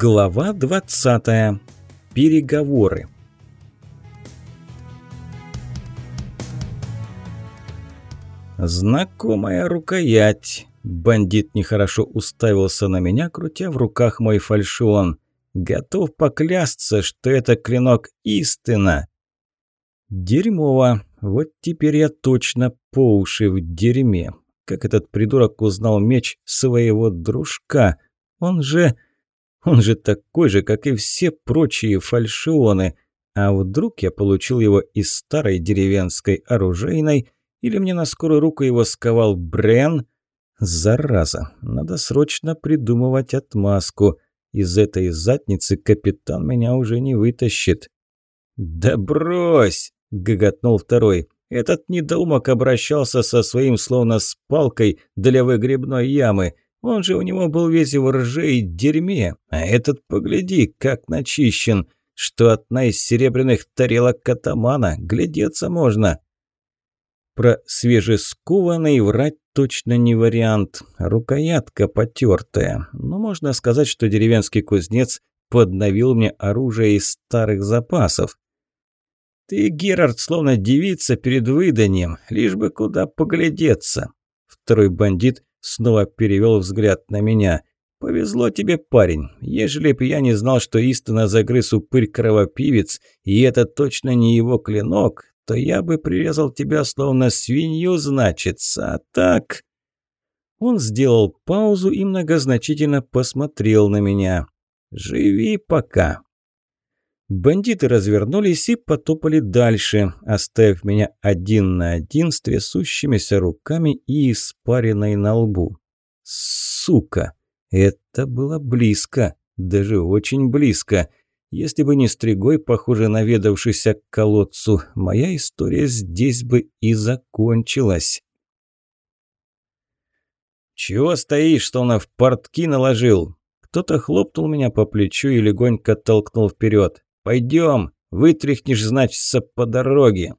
Глава 20. Переговоры. Знакомая рукоять. Бандит нехорошо уставился на меня, крутя в руках мой фальшион. Готов поклясться, что это клинок истина. Дерьмово. Вот теперь я точно по уши в дерьме. Как этот придурок узнал меч своего дружка? Он же... Он же такой же, как и все прочие фальшионы. А вдруг я получил его из старой деревенской оружейной, или мне на скорую руку его сковал Брен? Зараза, надо срочно придумывать отмазку. Из этой задницы капитан меня уже не вытащит. «Да брось!» – гоготнул второй. «Этот недоумок обращался со своим словно с палкой для выгребной ямы. Он же у него был весь в рже и дерьме, а этот, погляди, как начищен, что одна из серебряных тарелок катамана, глядеться можно. Про свежескованный врать точно не вариант. Рукоятка потертая. Но можно сказать, что деревенский кузнец подновил мне оружие из старых запасов. «Ты, Герард, словно девица перед выданием, лишь бы куда поглядеться». Второй бандит Снова перевел взгляд на меня. «Повезло тебе, парень. Ежели б я не знал, что истинно загрыз упырь-кровопивец, и это точно не его клинок, то я бы прирезал тебя словно свинью, значится. А так...» Он сделал паузу и многозначительно посмотрел на меня. «Живи пока». Бандиты развернулись и потопали дальше, оставив меня один на один с трясущимися руками и испаренной на лбу. Сука! Это было близко, даже очень близко. Если бы не Стригой, похоже, наведавшийся к колодцу, моя история здесь бы и закончилась. «Чего стоишь, что он в портки наложил?» Кто-то хлопнул меня по плечу и легонько толкнул вперед. Пойдем, вытряхнешь, значится, по дороге.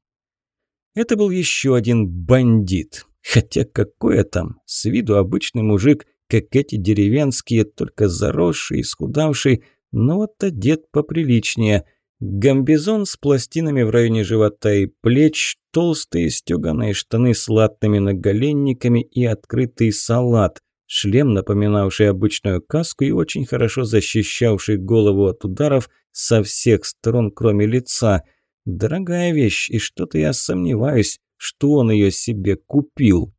Это был еще один бандит. Хотя какое там, с виду обычный мужик, как эти деревенские, только заросший, исхудавший, но вот одет поприличнее. Гамбизон с пластинами в районе живота и плеч, толстые стеганые штаны с латными наголенниками и открытый салат, шлем, напоминавший обычную каску и очень хорошо защищавший голову от ударов, со всех сторон, кроме лица. Дорогая вещь, и что-то я сомневаюсь, что он ее себе купил.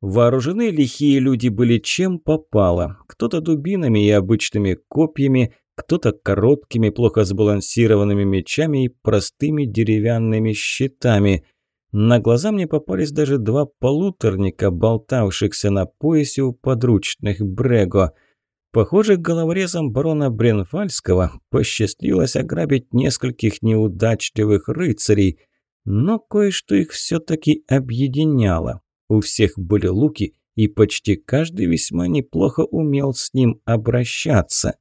Вооружены лихие люди были чем попало. Кто-то дубинами и обычными копьями, кто-то короткими, плохо сбалансированными мечами и простыми деревянными щитами. На глаза мне попались даже два полуторника, болтавшихся на поясе у подручных Брего – Похоже, головорезам барона Бренфальского посчастливилось ограбить нескольких неудачливых рыцарей, но кое-что их все-таки объединяло. У всех были луки, и почти каждый весьма неплохо умел с ним обращаться.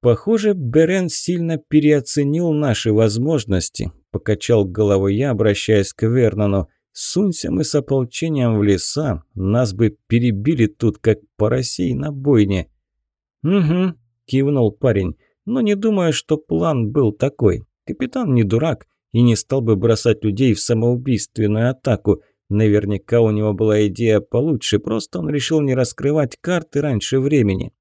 «Похоже, Берен сильно переоценил наши возможности», – покачал головой я, обращаясь к Вернону. Сунься мы с ополчением в леса, нас бы перебили тут, как поросей на бойне». «Угу», – кивнул парень, – «но не думаю, что план был такой. Капитан не дурак и не стал бы бросать людей в самоубийственную атаку. Наверняка у него была идея получше, просто он решил не раскрывать карты раньше времени».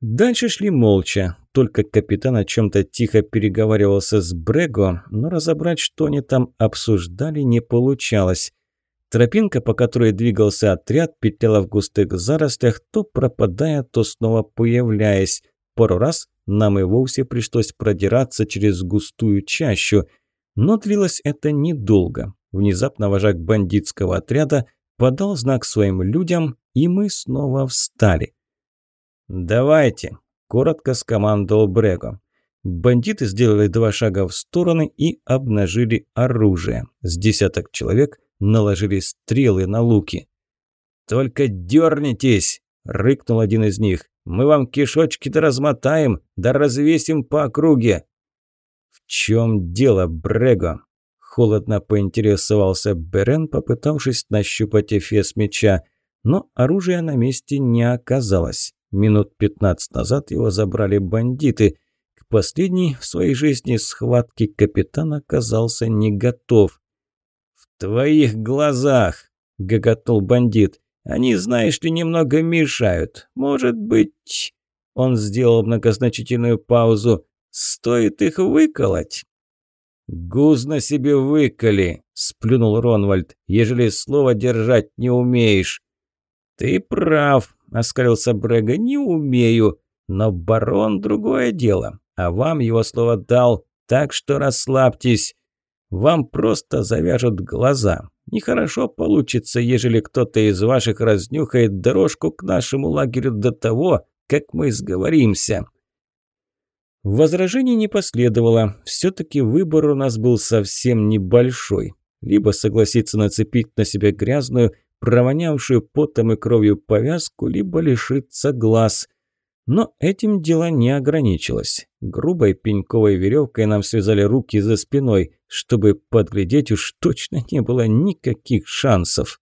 Дальше шли молча. Только капитан о чем-то тихо переговаривался с Брего, но разобрать, что они там обсуждали, не получалось. Тропинка, по которой двигался отряд, петляла в густых зарослях, то пропадая, то снова появляясь. Пару раз нам и вовсе пришлось продираться через густую чащу. Но длилось это недолго. Внезапно вожак бандитского отряда подал знак своим людям, и мы снова встали. «Давайте!» – коротко скомандовал Брего. Бандиты сделали два шага в стороны и обнажили оружие. С десяток человек наложили стрелы на луки. «Только дернитесь!» – рыкнул один из них. «Мы вам кишочки-то размотаем, да развесим по округе!» «В чем дело, Брего?» – холодно поинтересовался Берен, попытавшись нащупать эфес меча. Но оружия на месте не оказалось. Минут пятнадцать назад его забрали бандиты. К последней в своей жизни схватке капитан оказался не готов. «В твоих глазах!» – гоготал бандит. «Они, знаешь ли, немного мешают. Может быть...» Он сделал многозначительную паузу. «Стоит их выколоть?» «Гузно себе выколи!» – сплюнул Ронвальд. «Ежели слово держать не умеешь». «Ты прав», – оскалился Брега. «Не умею. Но барон – другое дело. А вам его слово дал, так что расслабьтесь. Вам просто завяжут глаза. Нехорошо получится, ежели кто-то из ваших разнюхает дорожку к нашему лагерю до того, как мы сговоримся». Возражений не последовало. Все-таки выбор у нас был совсем небольшой. Либо согласиться нацепить на себя грязную, провонявшую потом и кровью повязку, либо лишиться глаз. Но этим дело не ограничилось. Грубой пеньковой веревкой нам связали руки за спиной. Чтобы подглядеть уж точно не было никаких шансов.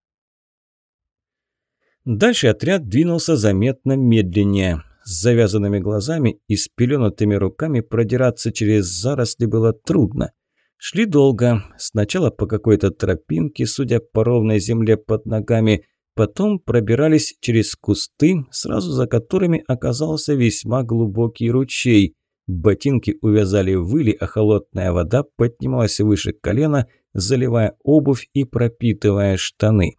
Дальше отряд двинулся заметно медленнее. С завязанными глазами и спеленутыми руками продираться через заросли было трудно. Шли долго, сначала по какой-то тропинке, судя по ровной земле под ногами, потом пробирались через кусты, сразу за которыми оказался весьма глубокий ручей. Ботинки увязали в выли, а холодная вода поднималась выше колена, заливая обувь и пропитывая штаны.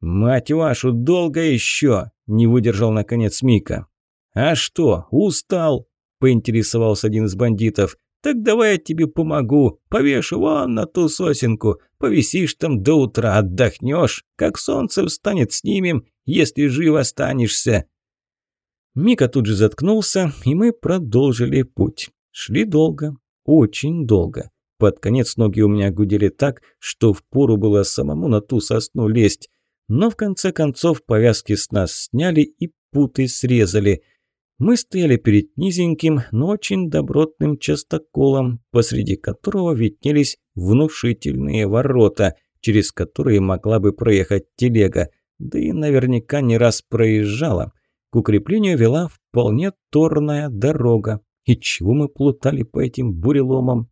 «Мать вашу, долго еще!» – не выдержал наконец Мика. «А что, устал?» – поинтересовался один из бандитов. «Так давай я тебе помогу. Повешу вон на ту сосенку. Повисишь там до утра, отдохнешь. Как солнце встанет, снимем, если жив останешься». Мика тут же заткнулся, и мы продолжили путь. Шли долго, очень долго. Под конец ноги у меня гудели так, что впору было самому на ту сосну лезть. Но в конце концов повязки с нас сняли и путы срезали. Мы стояли перед низеньким, но очень добротным частоколом, посреди которого виднелись внушительные ворота, через которые могла бы проехать телега, да и наверняка не раз проезжала. К укреплению вела вполне торная дорога. И чего мы плутали по этим буреломам?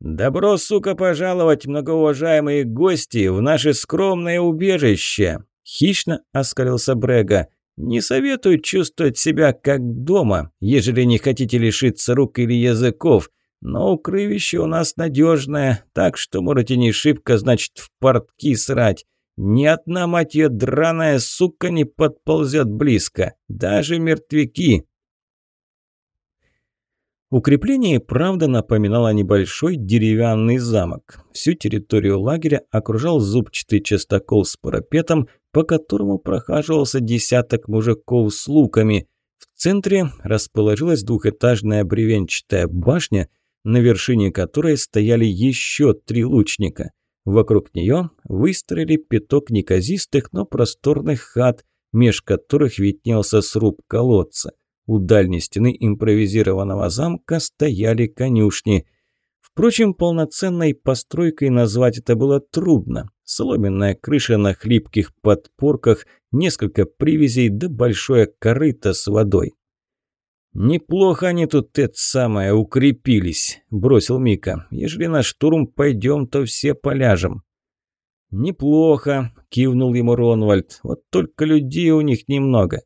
«Добро, сука, пожаловать, многоуважаемые гости, в наше скромное убежище!» Хищно оскалился Брега. Не советую чувствовать себя как дома, ежели не хотите лишиться рук или языков. Но укрывище у нас надежное, так что можете не шибко, значит, в портки срать. Ни одна, мать ее, драная сука не подползет близко. Даже мертвяки. Укрепление, правда, напоминало небольшой деревянный замок. Всю территорию лагеря окружал зубчатый частокол с парапетом, по которому прохаживался десяток мужиков с луками. В центре расположилась двухэтажная бревенчатая башня, на вершине которой стояли еще три лучника. Вокруг нее выстроили пяток неказистых, но просторных хат, меж которых виднелся сруб колодца. У дальней стены импровизированного замка стояли конюшни. Впрочем, полноценной постройкой назвать это было трудно. Соломенная крыша на хлипких подпорках, несколько привязей да большое корыто с водой. «Неплохо они тут это самое укрепились», – бросил Мика. «Ежели на штурм пойдем, то все поляжем». «Неплохо», – кивнул ему Ронвальд. «Вот только людей у них немного».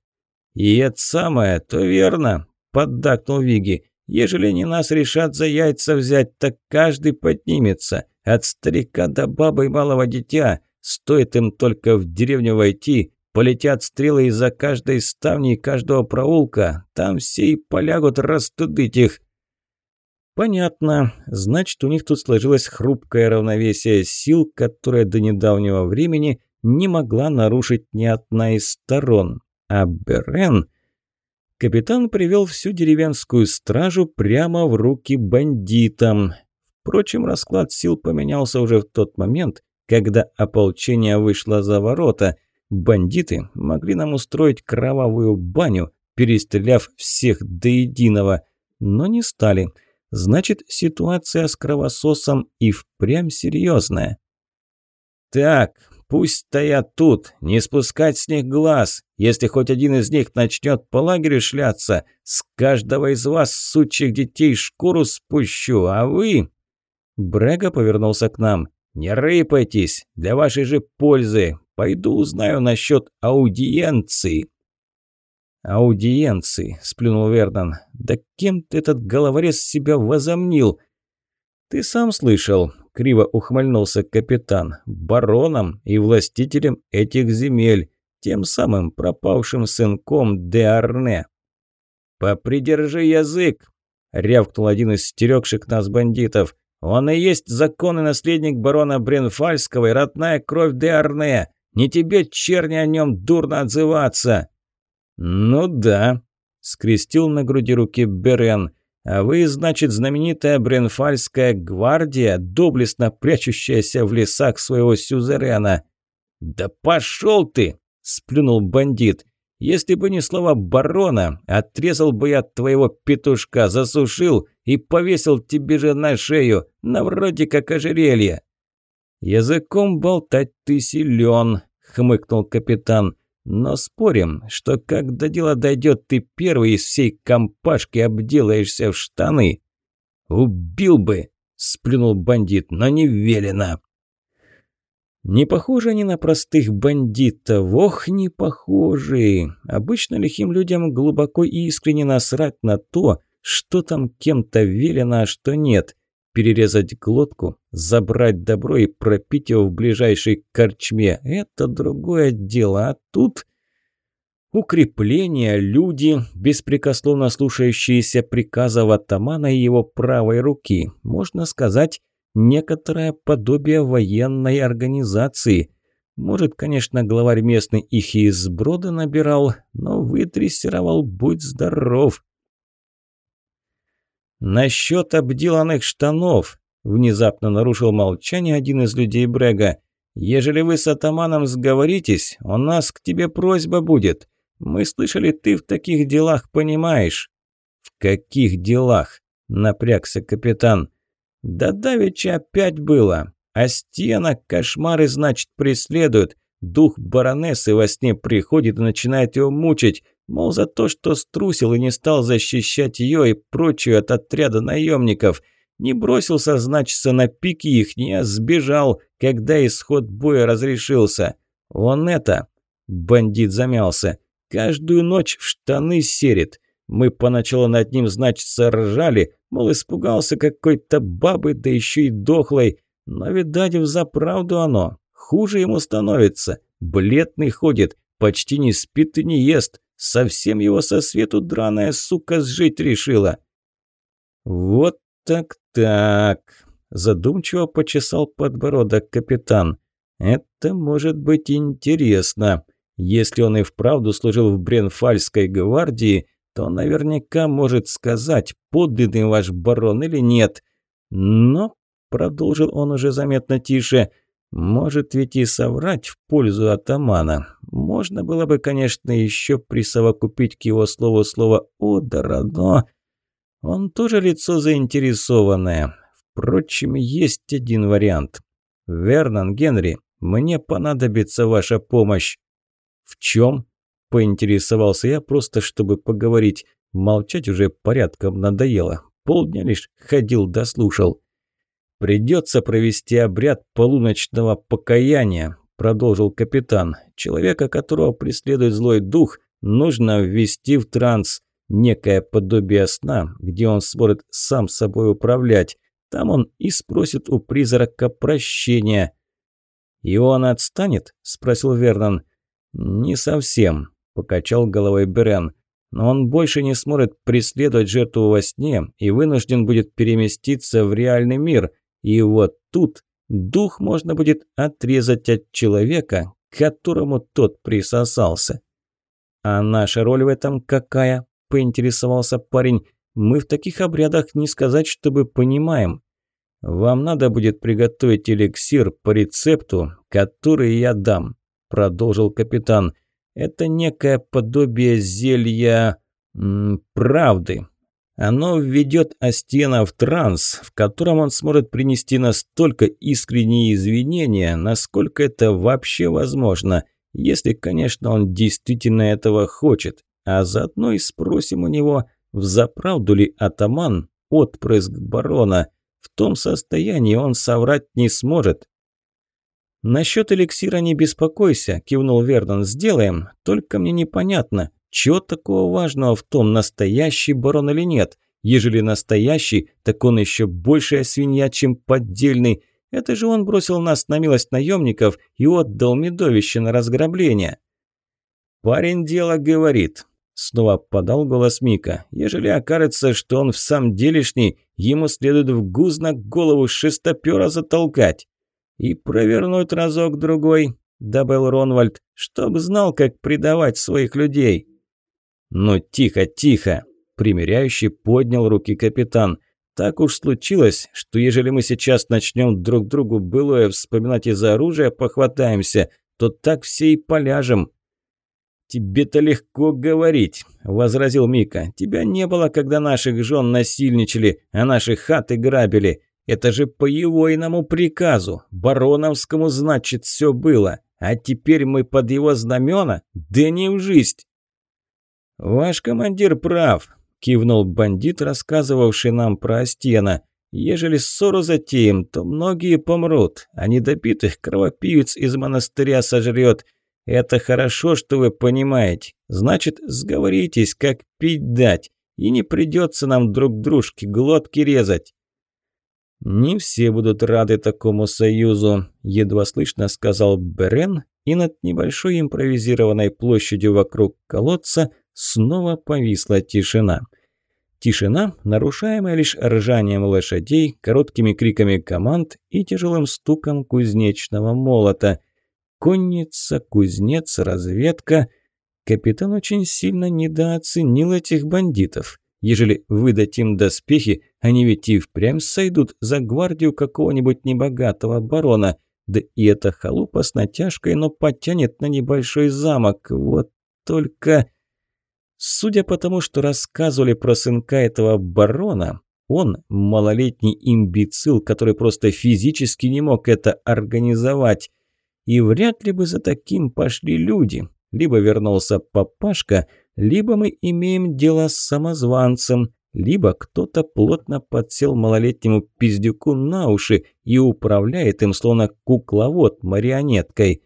«И это самое, то верно», – поддакнул Виги. «Ежели не нас решат за яйца взять, так каждый поднимется. От старика до бабы и малого дитя. Стоит им только в деревню войти, полетят стрелы из-за каждой ставни и каждого проулка. Там все и полягут растудыть их». Понятно. Значит, у них тут сложилось хрупкое равновесие сил, которое до недавнего времени не могла нарушить ни одна из сторон. А Берен... Капитан привел всю деревенскую стражу прямо в руки бандитам. Впрочем, расклад сил поменялся уже в тот момент, когда ополчение вышло за ворота. Бандиты могли нам устроить кровавую баню, перестреляв всех до единого, но не стали. Значит, ситуация с кровососом и впрямь серьезная. «Так, Пусть стоят тут, не спускать с них глаз. Если хоть один из них начнет по лагерю шляться, с каждого из вас, сучьих детей, шкуру спущу, а вы...» Брега повернулся к нам. «Не рыпайтесь, для вашей же пользы. Пойду узнаю насчет аудиенции». «Аудиенции», – сплюнул Вернон. «Да кем ты этот головорез себя возомнил?» «Ты сам слышал», – криво ухмыльнулся капитан. «Бароном и властителем этих земель, тем самым пропавшим сынком де Арне». «Попридержи язык!» – рявкнул один из стерегших нас бандитов. «Он и есть законный наследник барона Бренфальского и родная кровь де Арне. Не тебе, черни, о нем дурно отзываться!» «Ну да», – скрестил на груди руки Берен. «А вы, значит, знаменитая Бренфальская гвардия, доблестно прячущаяся в лесах своего сюзерена». «Да пошел ты!» – сплюнул бандит. «Если бы не слова барона, отрезал бы я твоего петушка, засушил и повесил тебе же на шею, на вроде как ожерелье». «Языком болтать ты силен», – хмыкнул капитан. Но спорим, что когда дело дойдет, ты первый из всей компашки обделаешься в штаны. Убил бы, сплюнул бандит, но не велено. Не похожи они на простых бандитов, ох, не похожи. Обычно лихим людям глубоко и искренне насрать на то, что там кем-то велено, а что нет перерезать глотку, забрать добро и пропить его в ближайшей корчме – это другое дело. А тут укрепления, люди, беспрекословно слушающиеся приказов атамана и его правой руки. Можно сказать, некоторое подобие военной организации. Может, конечно, главарь местный их и из брода набирал, но выдрессировал «Будь здоров». «Насчет обделанных штанов», – внезапно нарушил молчание один из людей Брега. «Ежели вы с атаманом сговоритесь, у нас к тебе просьба будет. Мы слышали, ты в таких делах понимаешь». «В каких делах?» – напрягся капитан. «Да давеча опять было. А стена кошмары, значит, преследуют. Дух баронессы во сне приходит и начинает его мучить. Мол, за то, что струсил и не стал защищать ее и прочую от отряда наемников. Не бросился, значится, на пики их, не сбежал, когда исход боя разрешился. Он это... Бандит замялся. Каждую ночь в штаны серит. Мы поначалу над ним, значится, ржали, мол, испугался какой-то бабы, да еще и дохлой. Но, видать, взаправду оно. Хуже ему становится. Бледный ходит, почти не спит и не ест. Совсем его со свету драная сука сжить решила. Вот так-так, задумчиво почесал подбородок капитан. Это может быть интересно. Если он и вправду служил в Бренфальской гвардии, то наверняка может сказать, подлинный ваш барон или нет. Но, продолжил он уже заметно тише, — может ведь и соврать в пользу атамана. Можно было бы, конечно, еще присовокупить к его слову слово «одора», но... Он тоже лицо заинтересованное. Впрочем, есть один вариант. «Вернон, Генри, мне понадобится ваша помощь». «В чем?» – поинтересовался я, просто чтобы поговорить. Молчать уже порядком надоело. Полдня лишь ходил дослушал. «Придется провести обряд полуночного покаяния», – продолжил капитан. «Человека, которого преследует злой дух, нужно ввести в транс, некое подобие сна, где он сможет сам собой управлять. Там он и спросит у призрака прощения». «И он отстанет?» – спросил Вернон. «Не совсем», – покачал головой Берен. «Но он больше не сможет преследовать жертву во сне и вынужден будет переместиться в реальный мир – и вот тут дух можно будет отрезать от человека, к которому тот присосался. «А наша роль в этом какая?» – поинтересовался парень. «Мы в таких обрядах не сказать, чтобы понимаем. Вам надо будет приготовить эликсир по рецепту, который я дам», – продолжил капитан. «Это некое подобие зелья... Правды. Оно введет Астена в транс, в котором он сможет принести настолько искренние извинения, насколько это вообще возможно, если, конечно, он действительно этого хочет. А заодно и спросим у него, взаправду ли атаман отпрыск барона. В том состоянии он соврать не сможет. «Насчет эликсира не беспокойся», – кивнул Вернон, – «сделаем. Только мне непонятно, чего такого важного в том, настоящий барон или нет? Ежели настоящий, так он еще большая свинья, чем поддельный. Это же он бросил нас на милость наемников и отдал медовище на разграбление». «Парень дело говорит», – снова подал голос Мика. «Ежели окажется, что он в самом делешний, ему следует в гузно голову шестопера затолкать». «И провернуть разок-другой», – добавил Ронвальд, – «чтоб знал, как предавать своих людей». «Ну, тихо, тихо!» – примиряющий поднял руки капитан. «Так уж случилось, что ежели мы сейчас начнем друг другу былое вспоминать из-за оружия похватаемся, то так все и поляжем». «Тебе-то легко говорить», – возразил Мика. «Тебя не было, когда наших жен насильничали, а наши хаты грабили. Это же по его иному приказу, бароновскому, значит, все было. А теперь мы под его знамена? Да не в жизнь!» «Ваш командир прав», – кивнул бандит, рассказывавший нам про Астена. «Ежели ссору затеем, то многие помрут, а недопитых кровопивец из монастыря сожрет. Это хорошо, что вы понимаете. Значит, сговоритесь, как пить дать, и не придется нам друг дружке глотки резать». «Не все будут рады такому союзу», – едва слышно сказал Берен, и над небольшой импровизированной площадью вокруг колодца снова повисла тишина. Тишина, нарушаемая лишь ржанием лошадей, короткими криками команд и тяжелым стуком кузнечного молота. Конница, кузнец, разведка. Капитан очень сильно недооценил этих бандитов. Ежели выдать им доспехи, они ведь и впрямь сойдут за гвардию какого-нибудь небогатого барона. Да и эта халупа с натяжкой, но потянет на небольшой замок. Вот только... Судя по тому, что рассказывали про сынка этого барона, он малолетний имбецил, который просто физически не мог это организовать. И вряд ли бы за таким пошли люди. Либо вернулся папашка, либо мы имеем дело с самозванцем, либо кто-то плотно подсел малолетнему пиздюку на уши и управляет им словно кукловод марионеткой.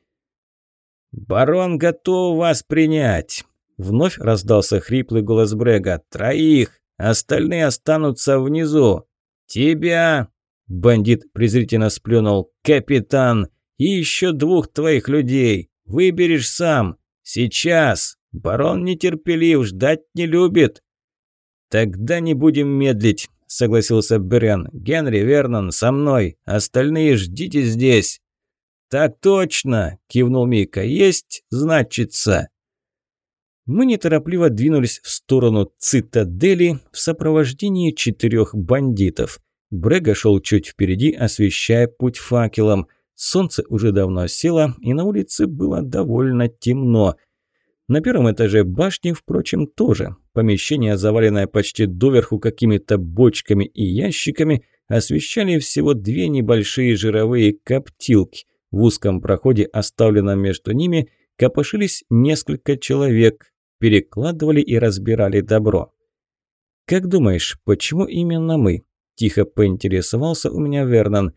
«Барон готов вас принять!» Вновь раздался хриплый голос Брега. «Троих! Остальные останутся внизу!» «Тебя!» Бандит презрительно сплюнул. «Капитан! И еще двух твоих людей! Выберешь сам! Сейчас! Барон нетерпелив, ждать не любит!» «Тогда не будем медлить», – согласился Берен. «Генри, Вернон, со мной. Остальные ждите здесь». «Так точно», – кивнул Мика. «Есть, значится». Мы неторопливо двинулись в сторону цитадели в сопровождении четырех бандитов. Брега шел чуть впереди, освещая путь факелом. Солнце уже давно село, и на улице было довольно темно – на первом этаже башни, впрочем, тоже. Помещение, заваленное почти доверху какими-то бочками и ящиками, освещали всего две небольшие жировые коптилки. В узком проходе, оставленном между ними, копошились несколько человек, перекладывали и разбирали добро. «Как думаешь, почему именно мы?» – тихо поинтересовался у меня Вернон.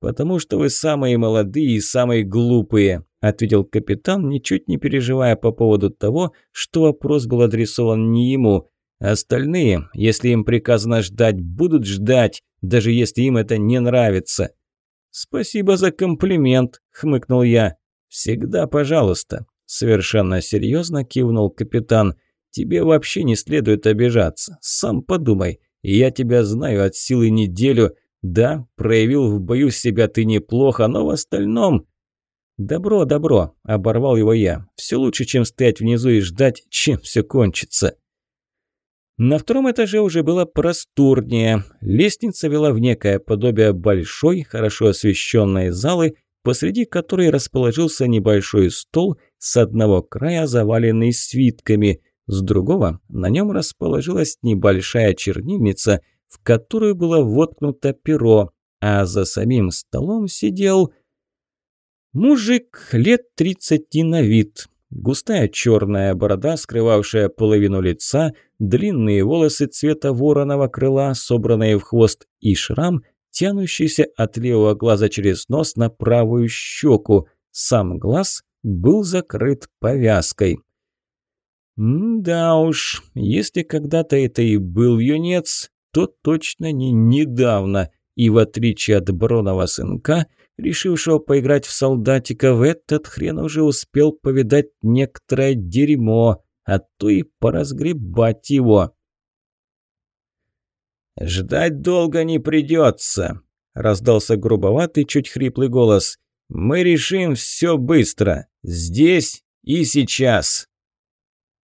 «Потому что вы самые молодые и самые глупые», – ответил капитан, ничуть не переживая по поводу того, что вопрос был адресован не ему. «Остальные, если им приказано ждать, будут ждать, даже если им это не нравится». «Спасибо за комплимент», – хмыкнул я. «Всегда пожалуйста», – совершенно серьезно кивнул капитан. «Тебе вообще не следует обижаться. Сам подумай. Я тебя знаю от силы неделю. Да, проявил в бою себя ты неплохо, но в остальном...» «Добро, добро», – оборвал его я. «Все лучше, чем стоять внизу и ждать, чем все кончится». На втором этаже уже было просторнее. Лестница вела в некое подобие большой, хорошо освещенной залы, посреди которой расположился небольшой стол с одного края, заваленный свитками. С другого на нем расположилась небольшая чернильница, в которую было воткнуто перо, а за самим столом сидел... Мужик лет тридцати на вид. Густая черная борода, скрывавшая половину лица, длинные волосы цвета вороного крыла, собранные в хвост, и шрам, тянущийся от левого глаза через нос на правую щеку. Сам глаз был закрыт повязкой. да уж, если когда-то это и был юнец, то точно не недавно, и в отличие от Бронова сынка, решившего поиграть в солдатиков, этот хрен уже успел повидать некоторое дерьмо, а то и поразгребать его. «Ждать долго не придется», – раздался грубоватый, чуть хриплый голос. «Мы решим все быстро, здесь и сейчас».